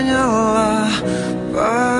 extrañaba. Para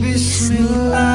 Bismillah.